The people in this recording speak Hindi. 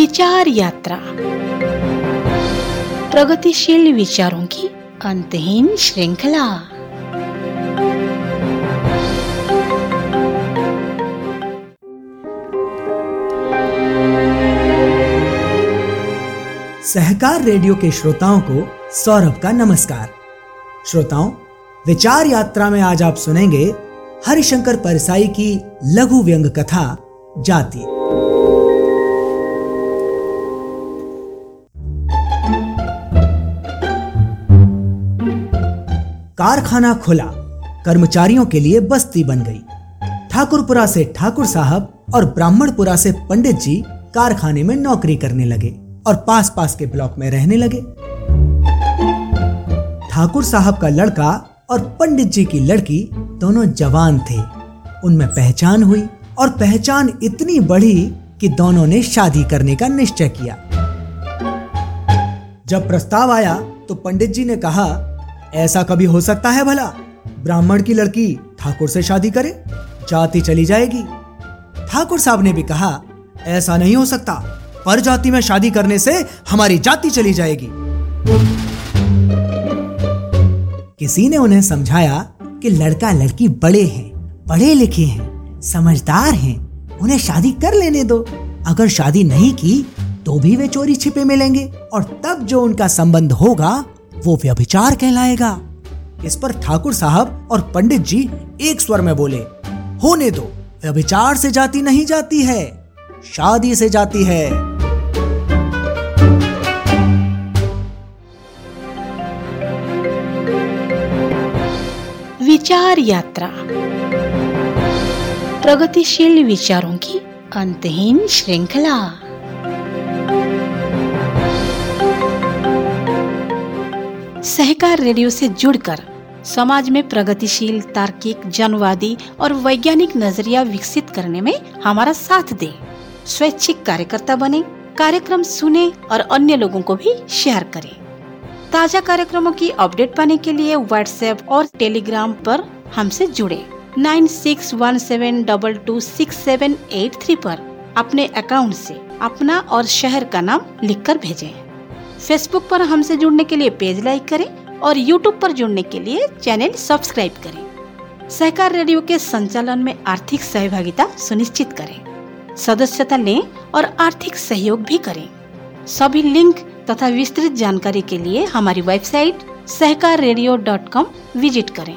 विचार यात्रा। प्रगतिशील विचारों की अंतहीन श्रृंखला। सहकार रेडियो के श्रोताओं को सौरभ का नमस्कार। श्रोताओं, विचार यात्रा में आज आप सुनेंगे हरिशंकर परसाई की लघु व्यंग कथा, जाति। कारखाना खुला। कर्मचारियों के लिए बस्ती बन गई। ठाकुरपुरा से ठाकुर साहब और ब्राह्मणपुरा से पंडित जी कारखाने में नौकरी करने लगे और पास पास के ब्लॉक में रहने लगे। ठाकुर साहब का लड़का और पंडित जी की लड़की दोनों जवान थे। उनमें पहचान हुई और पहचान इतनी बढ़ी कि दोनों ने शादी करने का निश्चय किया। जब प्रस्ताव आया तो पंडित जी ने कहा ऐसा कभी हो सकता है भला? ब्राह्मण की लड़की ठाकुर से शादी करे, जाति चली जाएगी। ठाकुर साहब ने भी कहा, ऐसा नहीं हो सकता। पर जाति में शादी करने से हमारी जाति चली जाएगी। किसी ने उन्हें समझाया कि लड़का लड़की बड़े हैं, पढ़े लिखे हैं, समझदार हैं। उन्हें शादी कर लेने दो। अगर शादी नहीं की तो भी वे चोरी छिपे मिलेंगे और तब जो उनका संबंध होगा वो व्यभिचार कहलाएगा। इस पर ठाकुर साहब और पंडित जी एक स्वर में बोले, होने दो, व्यभिचार से जाती नहीं जाती है, शादी से जाती है। विचार यात्रा। प्रगतिशील विचारों की अंतहीन श्रृंखला। सहकार रेडियो से जुड़कर समाज में प्रगतिशील तार्किक जनवादी और वैज्ञानिक नज़रिया विकसित करने में हमारा साथ दें स्वैच्छिक कार्यकर्ता बने कार्यक्रम सुने और अन्य लोगों को भी शेयर करें ताज़ा कार्यक्रमों की अपडेट पाने के लिए व्हाट्सएप और टेलीग्राम पर हमसे जुड़े nine six one seven double two six seven eight three पर अपने अकाउंट से अपना और शहर का नाम लिखकर भेजें फेसबुक पर हमसे जुड़ने के लिए पेज लाइक करें और यूट्यूब पर जुड़ने के लिए चैनल सब्सक्राइब करें। सहकार रेडियो के संचालन में आर्थिक सहभागिता सुनिश्चित करें। सदस्यता लें और आर्थिक सहयोग भी करें। सभी लिंक तथा विस्तृत जानकारी के लिए हमारी वेबसाइट सहकार विज़िट करें।